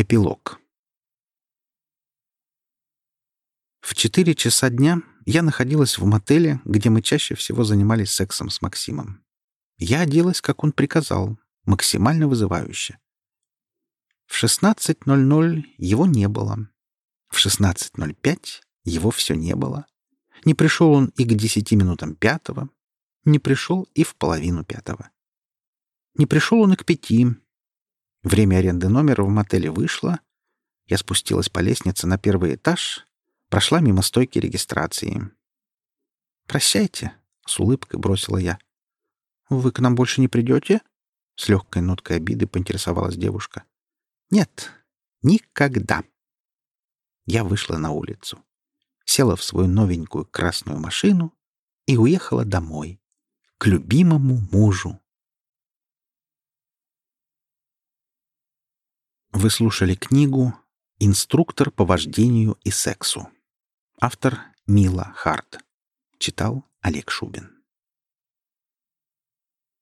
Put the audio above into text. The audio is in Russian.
Эпилог. В четыре часа дня я находилась в мотеле, где мы чаще всего занимались сексом с Максимом. Я оделась, как он приказал, максимально вызывающе. В 16.00 его не было. В 16.05 его все не было. Не пришел он и к десяти минутам пятого, не пришел и в половину пятого. Не пришел он и к пяти, Время аренды номера в мотеле вышло. Я спустилась по лестнице на первый этаж, прошла мимо стойки регистрации. «Прощайте», — с улыбкой бросила я. «Вы к нам больше не придете?» С легкой ноткой обиды поинтересовалась девушка. «Нет, никогда». Я вышла на улицу, села в свою новенькую красную машину и уехала домой, к любимому мужу. Вы слушали книгу «Инструктор по вождению и сексу». Автор Мила Харт. Читал Олег Шубин.